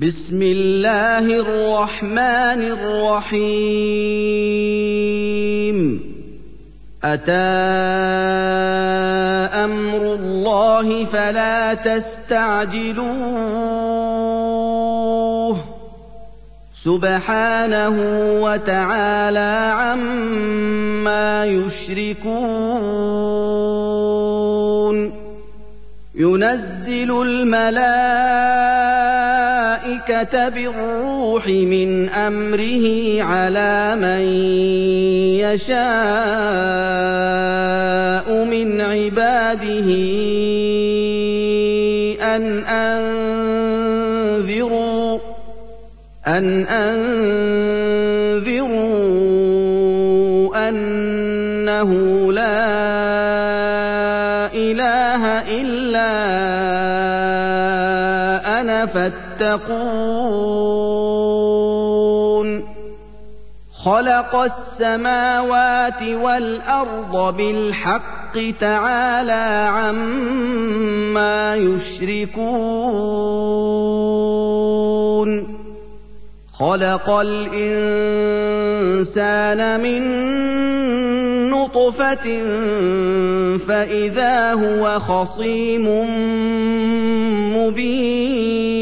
بسم الله الرحمن الرحيم. أتى أمر الله فلا تستعجلوه. سبحانه وتعالى عما يشركون. ينزل الملائكة بالروح من أمره على من يشاء من عباده أن أنذروا أن أنذروا أنه فاتقون خلق السماوات والأرض بالحق تعالى عما يشركون. خلق الإنسان من نطفة فإذا هو خصيم مبين.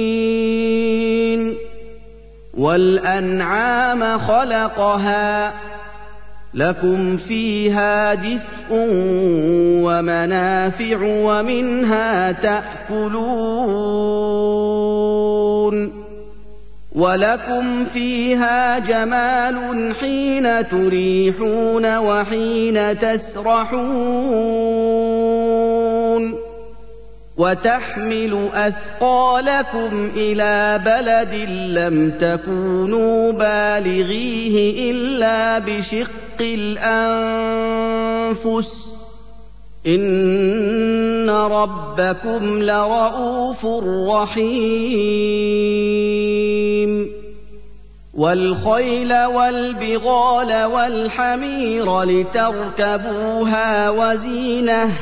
والأنعام خلقها لكم فيها دفء ومنافع ومنها تأكلون. ولكم فيها جمال حين تريحون وحين تسرحون وتحمل اثقالكم إلى بلد لم تكونوا بالغيه الا بشق الانفس ان ربكم لرءوف رحيم والخيل والبغال والحمير لتركبوها وزينه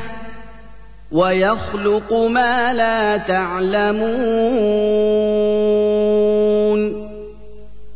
ويخلق ما لا تعلمون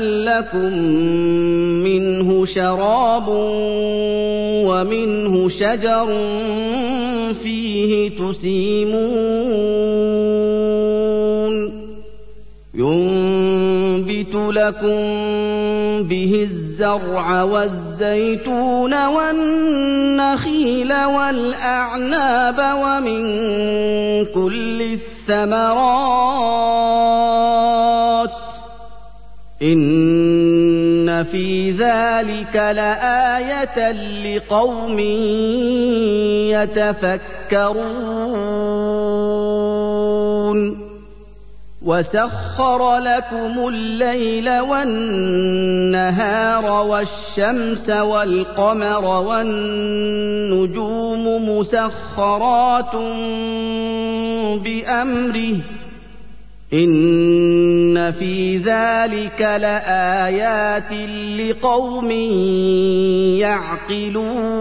لكم منه شراب ومنه شجر فيه تسيمون. ينبت لكم به الزرع والزيتون والنخيل والأعناب ومن كل الثمرات ان في ذلك لايه لقوم يتفكرون وسخر لكم الليل والنهار والشمس والقمر والنجوم مسخرات بامره ان في ذلك لايات لقوم يعقلون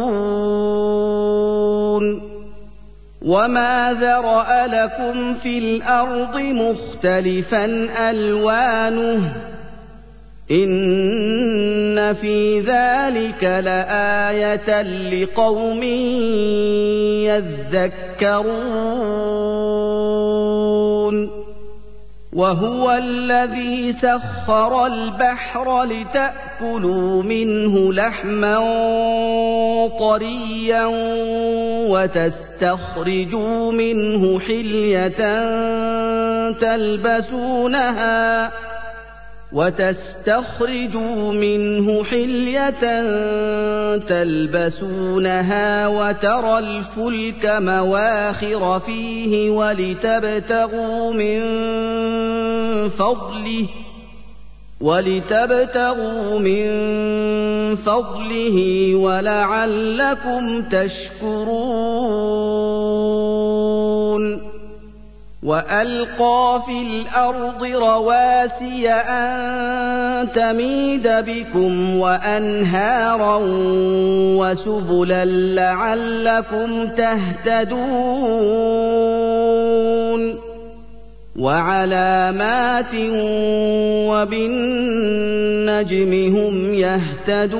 وما ذرا لكم في الأرض مختلفا الوانه ان في ذلك لايه لقوم يذكرون وهو الذي سخر البحر لتأكلوا منه لحما طريا وتستخرجوا منه حلية تلبسونها وتستخرجوا منه حلية تلبسونها وترى الفلك مواخر فيه ولتبتغوا من فضله ولتبتغوا من فضله ولعلكم تشكرون والقى في الأرض رواسي ان تميد بكم وانهارا وسبلا لعلكم تهتدون وعلامات وبالنجم هم يهتدون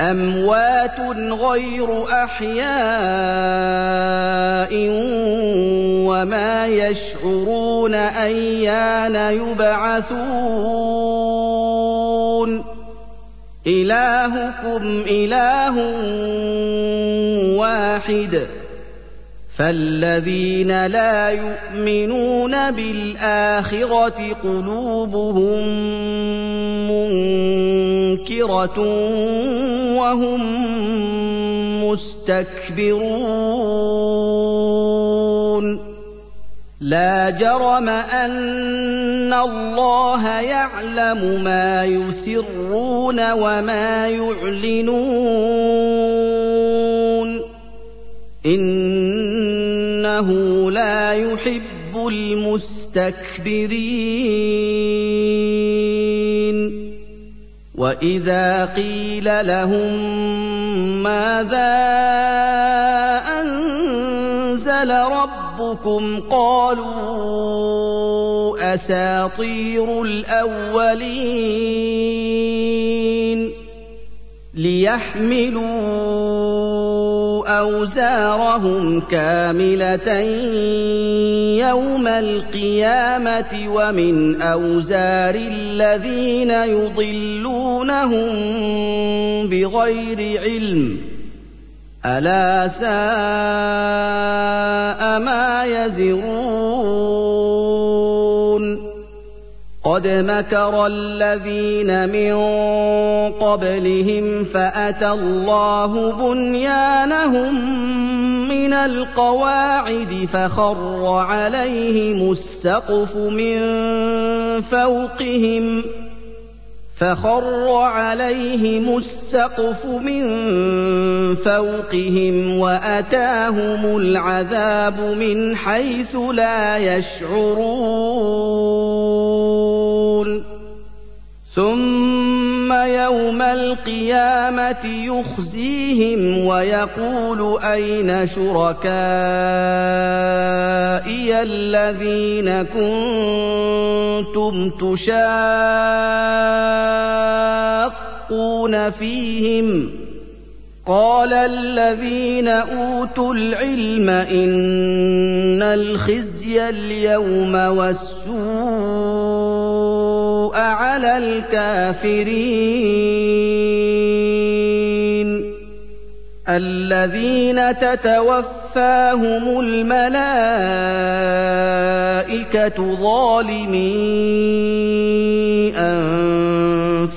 أَمْوَاتٌ غَيْرُ أَحْيَاءٍ وَمَا يَشْعُرُونَ أَيَّانَ يُبْعَثُونَ. إِلَٰهُكُمْ إِلَٰهٌ وَاحِدٌ. فَالَّذِينَ لَا يُؤْمِنُونَ بِالْآخِرَةِ قُلُوبُهُم مُّنكِرَةٌ وَهُم مُّسْتَكْبِرُونَ لا جرم ان الله يعلم ما يسرون وما يعلنون إنه لا يحب المستكبرين. وإذا قيل لهم ماذا أنزل ربكم قالوا أساطير الأولين. ليحملوا أوزارهم كاملة يوم القيامة ومن أوزار الذين يضلونهم بغير علم ألا ساء ما يزرون قد مكر الذين من قبلهم فأتى الله بنيانهم من القواعد فخر عليهم السقف من فوقهم ۖ فخر عليهم السقف من فوقهم وأتاهم العذاب من حيث لا يشعرون. ثم يوم القيامة يخزيهم ويقول أين شركائي الذين كنتم تشاقون فيهم؟ قال الذين أوتوا العلم إن الخزي اليوم والسوء على الكافرين. الذين تتوفاهم الملائكة ظالمي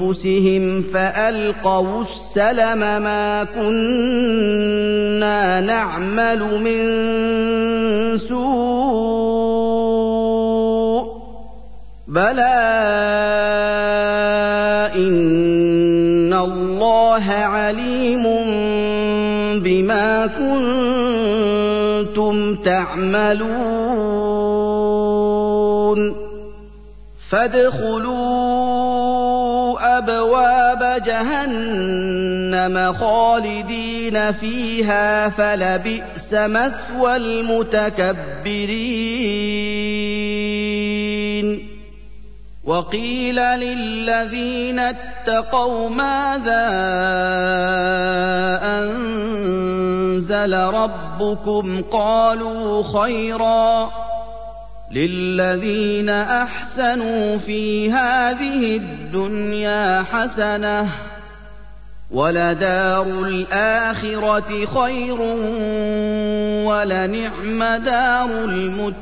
أنفسهم فألقوا السلم ما كنا نعمل من سوء بلى ان الله عليم بما كنتم تعملون فادخلوا ابواب جهنم خالدين فيها فلبئس مثوى المتكبرين وقيل للذين اتقوا ماذا أنزل ربكم قالوا خيرا للذين أحسنوا في هذه الدنيا حسنة ولدار الآخرة خير ولنعم دار المتقين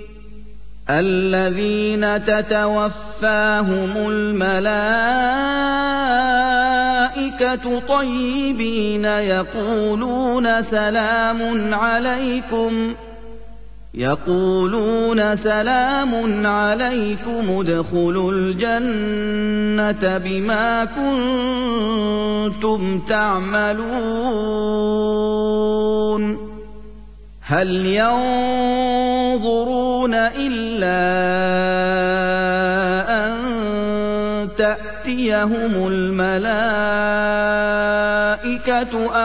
الذين تتوفاهم الملائكة طيبين يقولون سلام عليكم يقولون سلام عليكم ادخلوا الجنة بما كنتم تعملون. هل ينظرون إلا أن تأتيهم الملائكة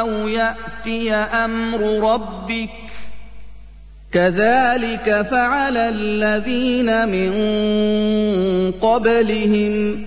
أو يأتي أمر ربك؟ كذلك فعل الذين من قبلهم.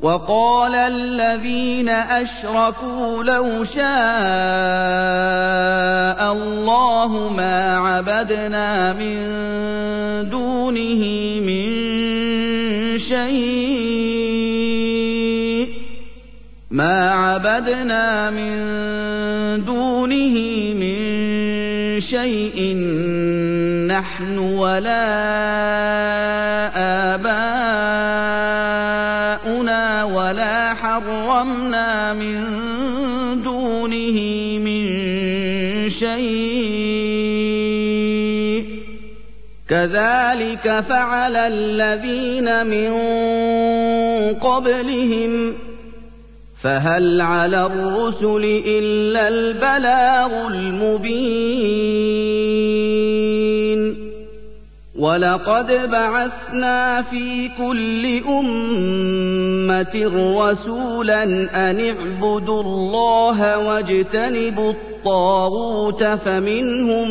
وقال الذين أشركوا لو شاء الله ما عبدنا من دونه من شيء ما عبدنا من دونه من شيء نحن ولا آباؤنا حرمنا من دونه من شيء. كذلك فعل الذين من قبلهم. فهل على الرسل إلا البلاغ المبين. ولقد بعثنا في كل امه رسولا ان اعبدوا الله واجتنبوا الطاغوت فمنهم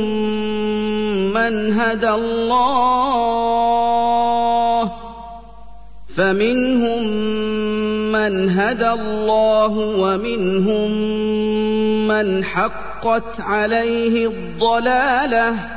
من هدى الله فمنهم من هدى الله ومنهم من حقت عليه الضلاله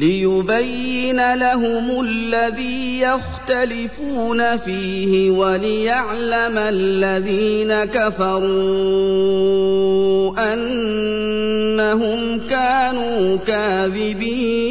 ليبين لهم الذي يختلفون فيه وليعلم الذين كفروا أنهم كانوا كاذبين.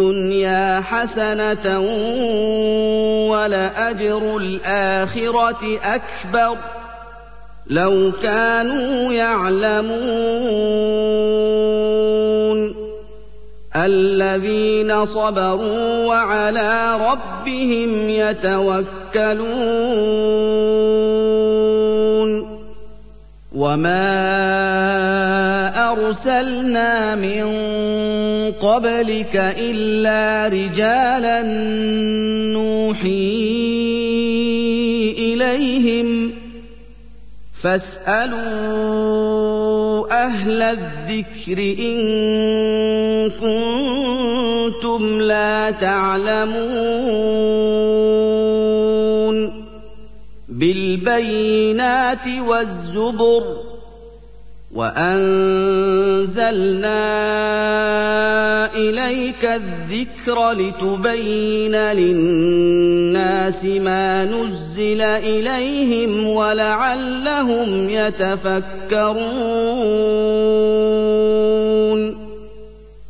الدنيا حسنة ولأجر الآخرة أكبر. لو كانوا يعلمون الذين صبروا وعلى ربهم يتوكلون. وما ارسلنا من قبلك الا رجالا نوحي اليهم فاسالوا أهل الذكر ان كنتم لا تعلمون بالبينات والزبر وأنزلنا إليك الذكر لتبين للناس ما نزل إليهم ولعلهم يتفكرون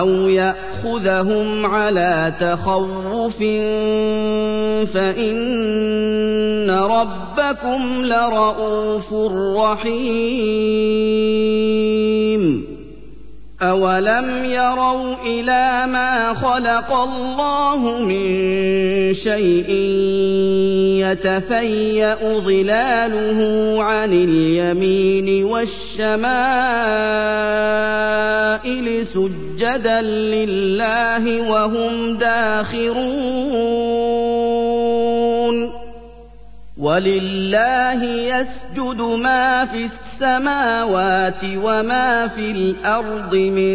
أَوْ يَأْخُذَهُمْ عَلَىٰ تَخَوُّفٍ فَإِنَّ رَبَّكُمْ لَرَءُوفٌ رَّحِيمٌ أَوَلَمْ يَرَوْا إِلَىٰ مَا خَلَقَ اللَّهُ مِن شَيْءٍ يَتَفَيَّأُ ظِلَالُهُ عَنِ الْيَمِينِ وَالشَّمَائِلِ سُجَّدًا لِّلَّهِ وَهُمْ دَاخِرُونَ. وَلِلَّهِ يَسْجُدُ مَا فِي السَّمَاوَاتِ وَمَا فِي الْأَرْضِ مِن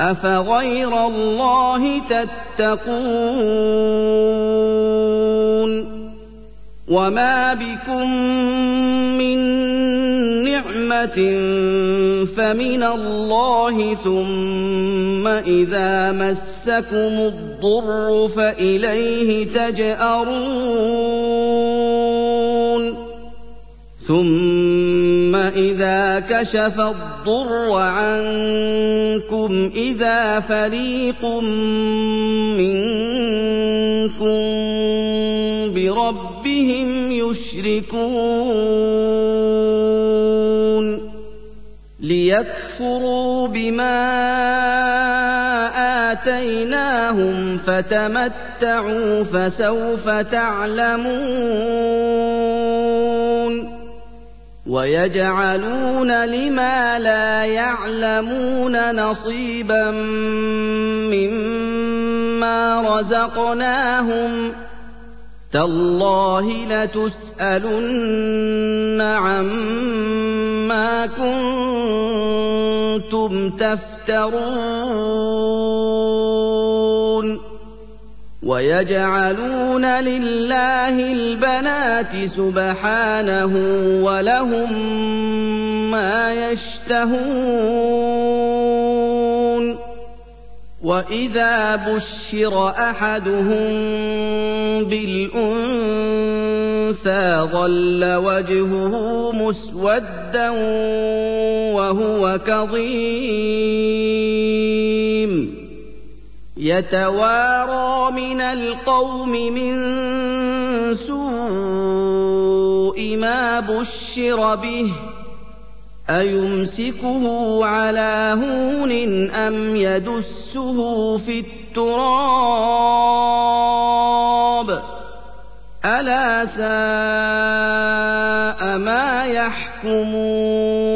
أَفَغَيْرَ اللَّهِ تَتَّقُونَ وَمَا بِكُم مِّن نِّعْمَةٍ فَمِنَ اللَّهِ ۖ ثُمَّ إِذَا مَسَّكُمُ الضُّرُّ فَإِلَيْهِ تَجْأَرُونَ ثُمَّ إِذَا كَشَفَ الضُّرَّ عَنكُمْ إِذَا فَرِيقٌ مِّنكُم بِرَبِّهِمْ يُشْرِكُونَ لِيَكْفُرُوا بِمَا آتَيْنَاهُمْ فَتَمَتَّعُوا فَسَوْفَ تَعْلَمُونَ ويجعلون لما لا يعلمون نصيبا مما رزقناهم تالله لتسألن عما كنتم تفترون ويجعلون لله البنات سبحانه ولهم ما يشتهون. وإذا بشر أحدهم بالأنثى ظل وجهه مسودا وهو كظيم. يتوارى من القوم من سوء ما بشر به أيمسكه على هون أم يدسه في التراب؟ ألا ساء ما يحكمون؟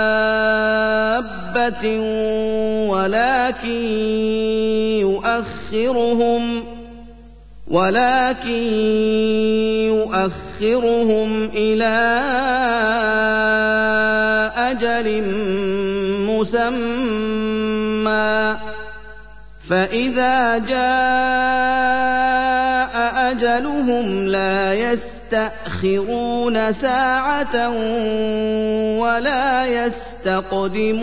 ولكن يؤخرهم ولكن يؤخرهم إلى أجل مسمى فاذا جاء اجلهم لا يستاخرون ساعه ولا يستقدمون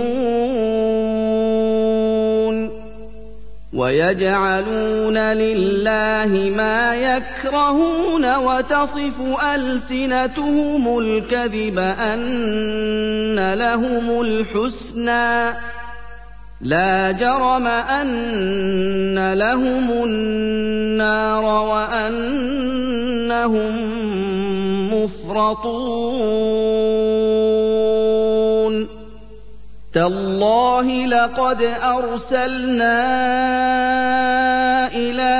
ويجعلون لله ما يكرهون وتصف السنتهم الكذب ان لهم الحسنى لا جرم أن لهم النار وأنهم مفرطون. تالله لقد أرسلنا إلى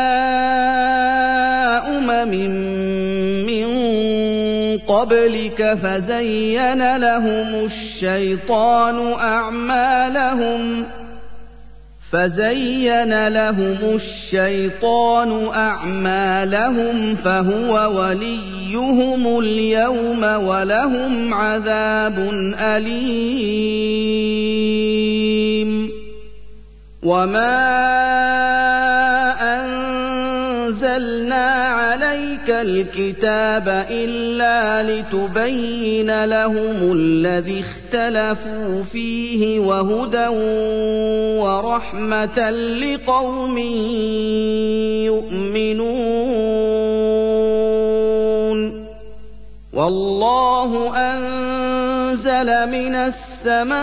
أمم من قبلك فزين لهم الشيطان أعمالهم فزين لهم الشيطان أعمالهم فهو وليهم اليوم ولهم عذاب أليم. وما أنزلنا عليك الكتاب إلا لتبين لهم الذي اختلفوا فيه وهدى ورحمة لقوم يؤمنون. والله أنزل من السماء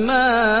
ماء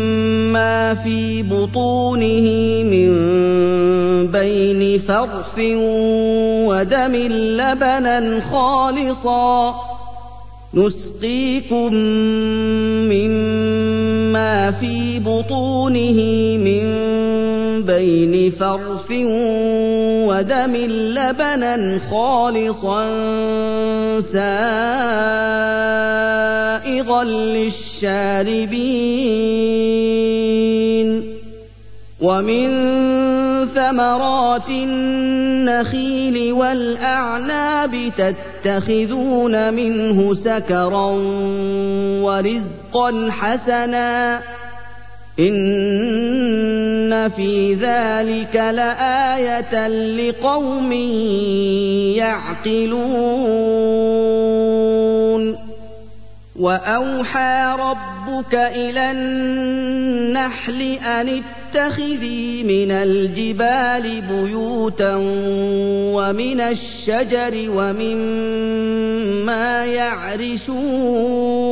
في بطونه من بين فرث ودم لبنا خالصا. نسقيكم مما في بطونه من بين فرث ودم لبنا خالصا سائغا للشاربين ومن ثمرات النخيل والأعناب تتخذون منه سكرا ورزقا حسنا ان في ذلك لايه لقوم يعقلون واوحى ربك إلى النحل ان اتخذي من الجبال بيوتا ومن الشجر ومما يعرشون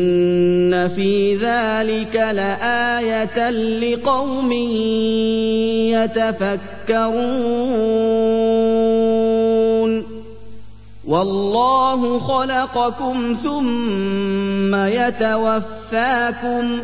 في ذلك لايه لقوم يتفكرون والله خلقكم ثم يتوفاكم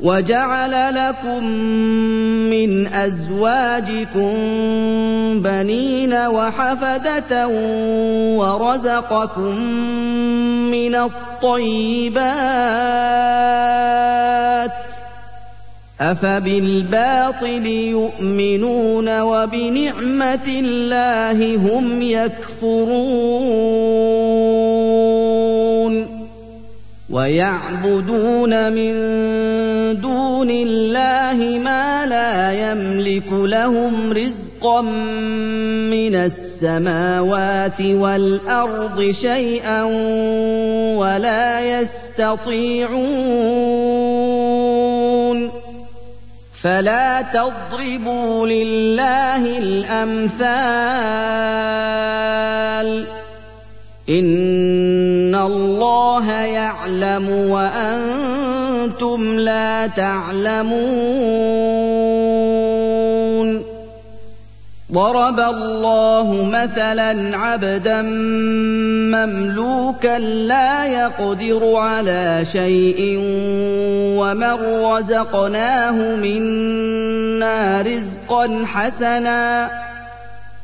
وجعل لكم من أزواجكم بنين وحفدة ورزقكم من الطيبات أفبالباطل يؤمنون وبنعمة الله هم يكفرون ويعبدون من دون الله ما لا يملك لهم رزقا من السماوات والأرض شيئا ولا يستطيعون فلا تضربوا لله الأمثال إن الله يعلم وأنتم لا تعلمون. ضرب الله مثلا عبدا مملوكا لا يقدر على شيء ومن رزقناه منا رزقا حسنا.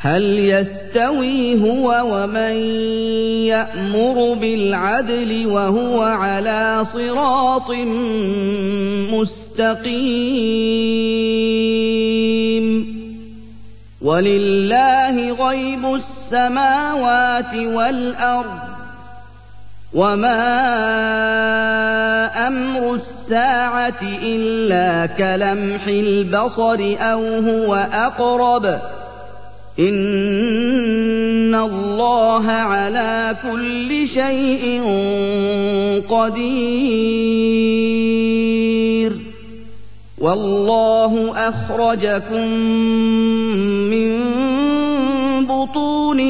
هل يستوي هو ومن يأمر بالعدل وهو على صراط مستقيم؟ ولله غيب السماوات والأرض وما أمر الساعة إلا كلمح البصر أو هو أقرب ان الله على كل شيء قدير والله اخرجكم من بطون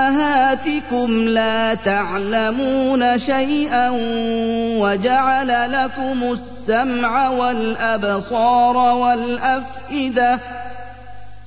امهاتكم لا تعلمون شيئا وجعل لكم السمع والابصار والافئده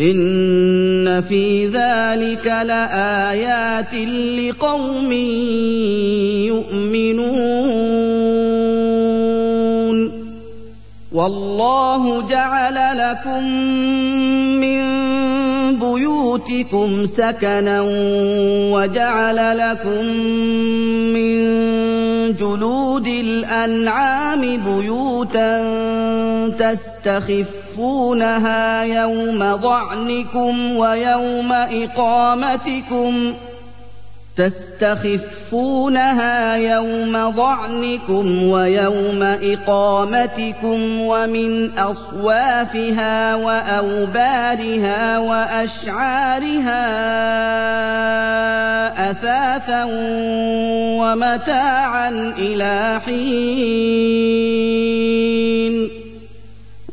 ان في ذلك لايات لقوم يؤمنون والله جعل لكم من بيوتكم سكنا وجعل لكم من جلود الانعام بيوتا تستخف تستخفونها يوم ظعنكم ويوم إقامتكم تستخفونها يوم ظعنكم ويوم إقامتكم ومن أصوافها وأوبارها وأشعارها أثاثا ومتاعا إلى حين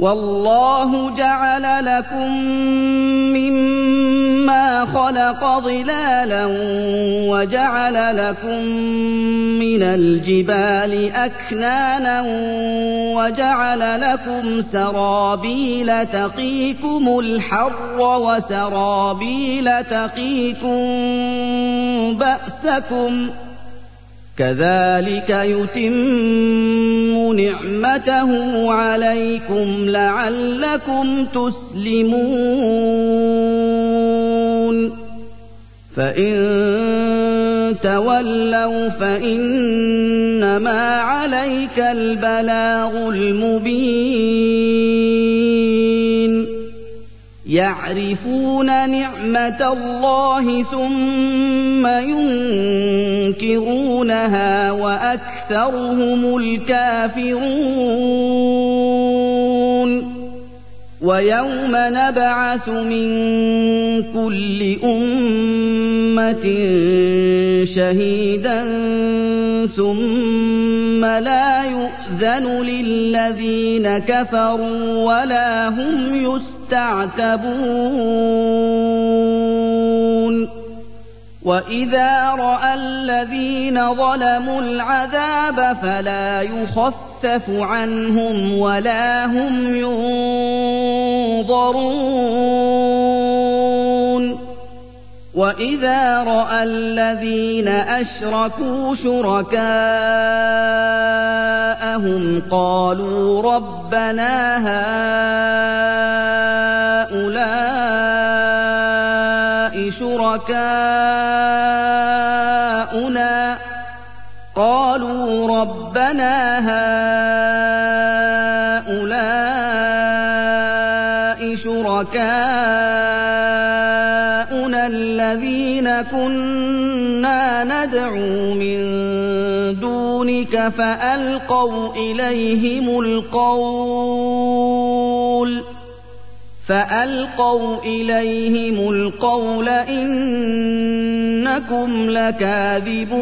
والله جعل لكم مما خلق ظلالا وجعل لكم من الجبال أكنانا وجعل لكم سرابيل تقيكم الحر وسرابيل تقيكم بأسكم كذلك يتم نعمته عليكم لعلكم تسلمون. فإن تولوا فإنما عليك البلاغ المبين. يعرفون نعمة الله ثم ينكرونها وأكثرهم الكافرون. ويوم نبعث من كل أمة شهيدا ثم لا يؤذن للذين كفروا ولا هم يستعتبون. وإذا رأى الذين ظلموا العذاب فلا يخفف عنهم ولا هم ينظرون. وإذا رأى الذين أشركوا شركاءهم قالوا ربنا هؤلاء شركاؤنا. قالوا ربنا هؤلاء شركاؤنا الذين كنا ندعو من دونك فألقوا إليهم القول فألقوا إليهم القول إنكم لكاذبون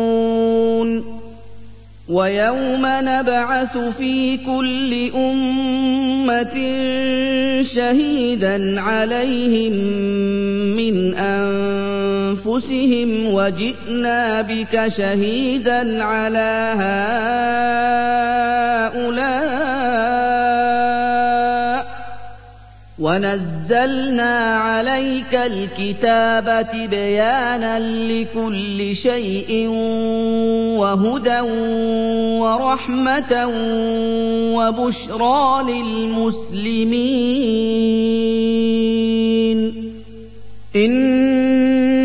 ويوم نبعث في كل أمة شهيدا عليهم من أنفسهم وجئنا بك شهيدا على هؤلاء ونزلنا عليك الكتاب تبيانا لكل شيء وهدى ورحمة وبشرى للمسلمين.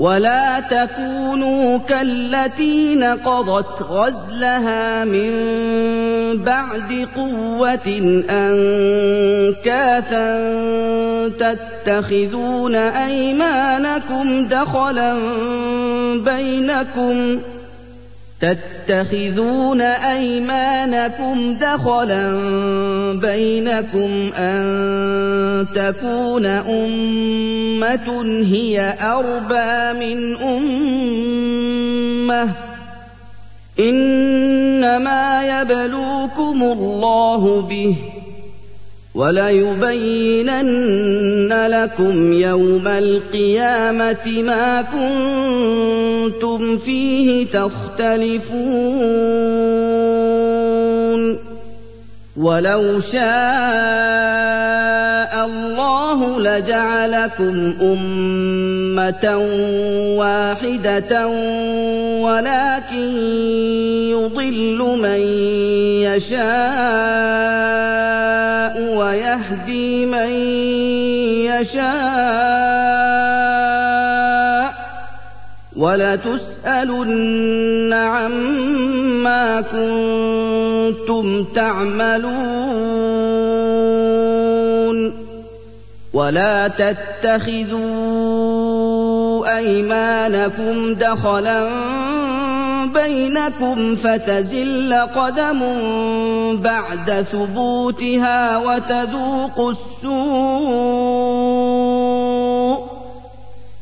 ولا تكونوا كالتي نقضت غزلها من بعد قوة أنكاثا تتخذون أيمانكم دخلا بينكم أيمانكم دخلا بينكم أن تكون أمة هي أربى من أمة. إنما يبلوكم الله به. وليبينن لكم يوم القيامة ما كنتم فيه تختلفون. ولو شاء الله لجعلكم امه واحدة ولكن يضل من يشاء ويهدي من يشاء ولتسألن عما كنتم تعملون ولا تتخذوا أيمانكم دخلا بينكم فتزل قدم بعد ثبوتها وتذوقوا السوء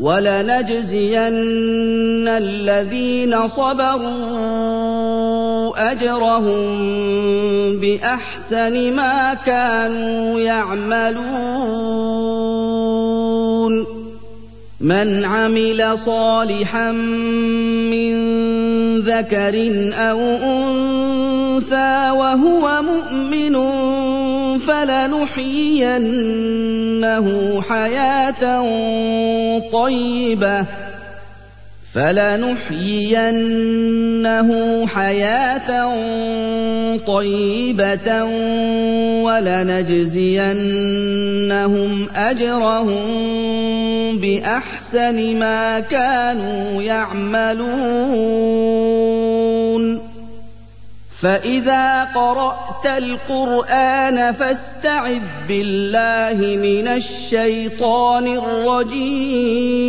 ولنجزين الذين صبروا أجرهم بأحسن ما كانوا يعملون. من عمل صالحا من ذكر أو أنثى وهو مؤمن فلنحيينه حياة طيبة. فلنحيينه حياه طيبه ولنجزينهم اجرهم باحسن ما كانوا يعملون فاذا قرات القران فاستعذ بالله من الشيطان الرجيم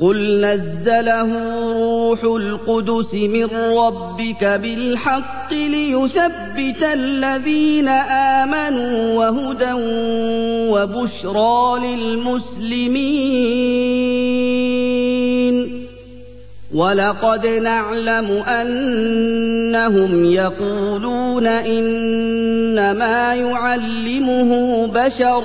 قل نزله روح القدس من ربك بالحق ليثبت الذين امنوا وهدى وبشرى للمسلمين ولقد نعلم انهم يقولون انما يعلمه بشر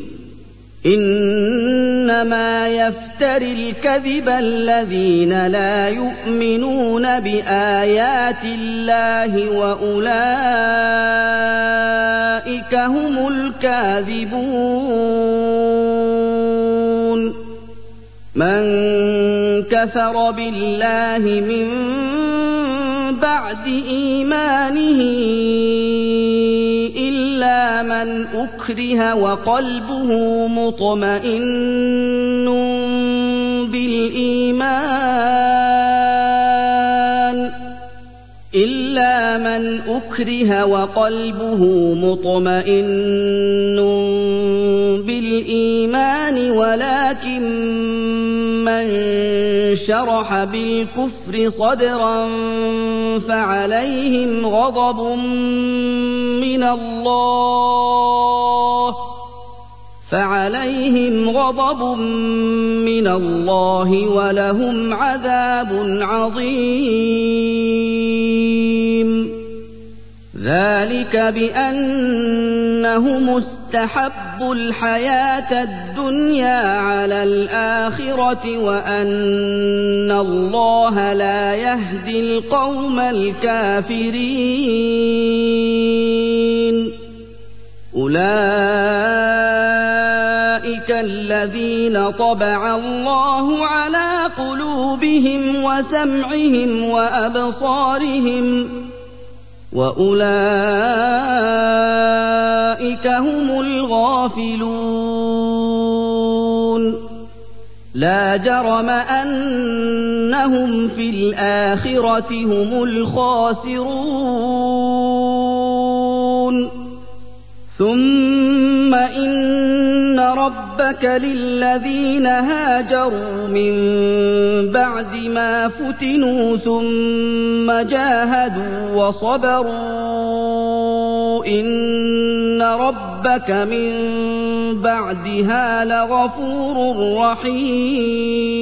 إنما يفتر الكذب الذين لا يؤمنون بآيات الله وأولئك هم الكاذبون. من كفر بالله من بعد إيمانه إلا من أكره وقلبه مطمئن بالإيمان. إلا من أكره وقلبه مطمئن بالإيمان ولكن من شرح بالكفر صدرا فعليهم غضب من الله فعليهم غضب من الله ولهم عذاب عظيم. ذلك بانه مستحب الحياة الدنيا على الآخرة وأن الله لا يهدي القوم الكافرين. أولئك الذين طبع الله على قلوبهم وسمعهم وأبصارهم وأولئك هم الغافلون. لا جرم أنهم في الآخرة هم الخاسرون. ثم ان ربك للذين هاجروا من بعد ما فتنوا ثم جاهدوا وصبروا ان ربك من بعدها لغفور رحيم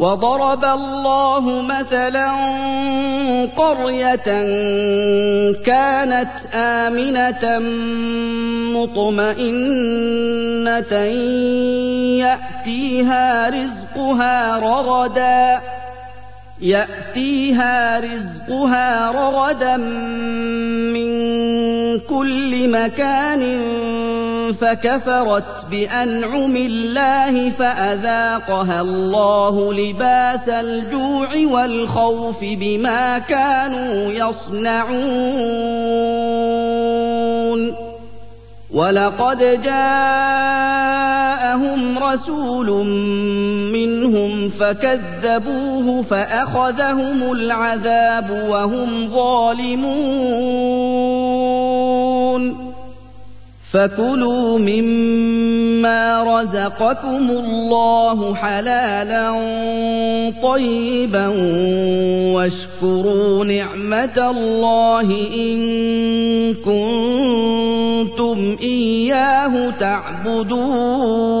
وضرب الله مثلا قرية كانت آمنة مطمئنة يأتيها رزقها رغدا يأتيها رزقها رغدا من كل مكان فكفرت بأنعم الله فأذاقها الله لباس الجوع والخوف بما كانوا يصنعون. ولقد جاءهم رسول منهم فكذبوه فأخذهم العذاب وهم ظالمون. فكلوا مما رزقكم الله حلالا طيبا واشكروا نعمه الله ان كنتم اياه تعبدون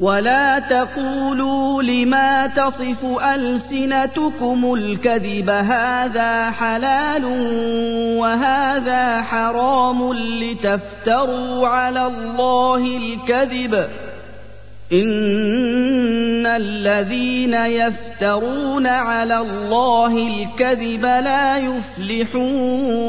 ولا تقولوا لما تصف ألسنتكم الكذب هذا حلال وهذا حرام لتفتروا على الله الكذب إن الذين يفترون على الله الكذب لا يفلحون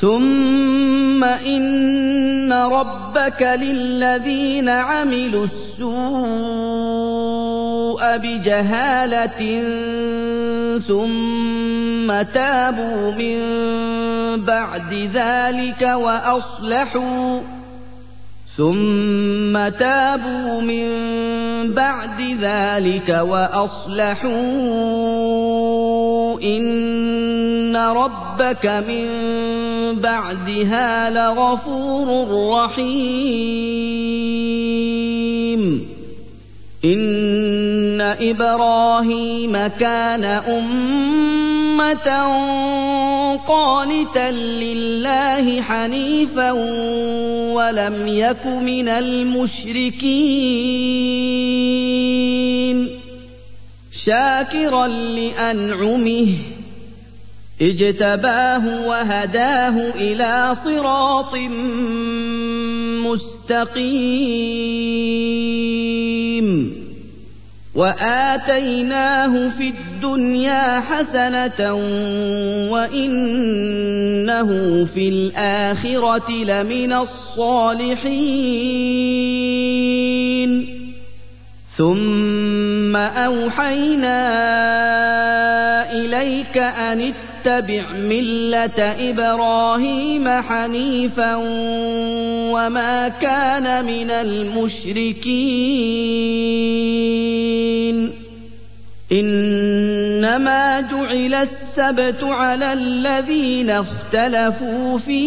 ثم إن ربك للذين عملوا السوء بجهالة ثم تابوا من بعد ذلك وأصلحوا. ثم تابوا من بعد ذلك وأصلحوا. ان ربك من بعدها لغفور رحيم. ان إبراهيم كان امه قانتا لله حنيفا ولم يك من المشركين شاكرا لانعمه اجتباه وهداه إلى صراط مستقيم. وآتيناه في الدنيا حسنة وإنه في الآخرة لمن الصالحين. ثم أوحينا إليك أن اتبع ملة إبراهيم حنيفا وما كان من المشركين. إنما جعل السبت على الذين اختلفوا فيه.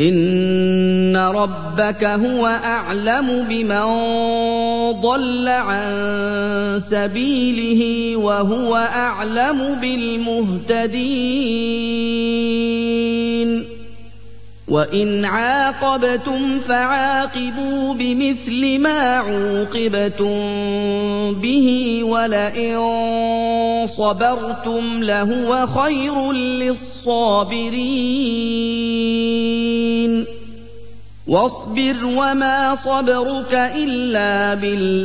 إِنَّ رَبَّكَ هُوَ أَعْلَمُ بِمَن ضَلَّ عَن سَبِيلِهِ وَهُوَ أَعْلَمُ بِالْمُهْتَدِينَ وَإِنْ عَاقَبْتُمْ فَعَاقِبُوا بِمِثْلِ مَا عُوقِبْتُم بِهِ وَلَئِن صَبَرْتُمْ لَهُوَ خَيْرٌ لِّلصَّابِرِينَ وَاصْبِرْ وَمَا صَبْرُكَ إِلَّا بِاللَّهِ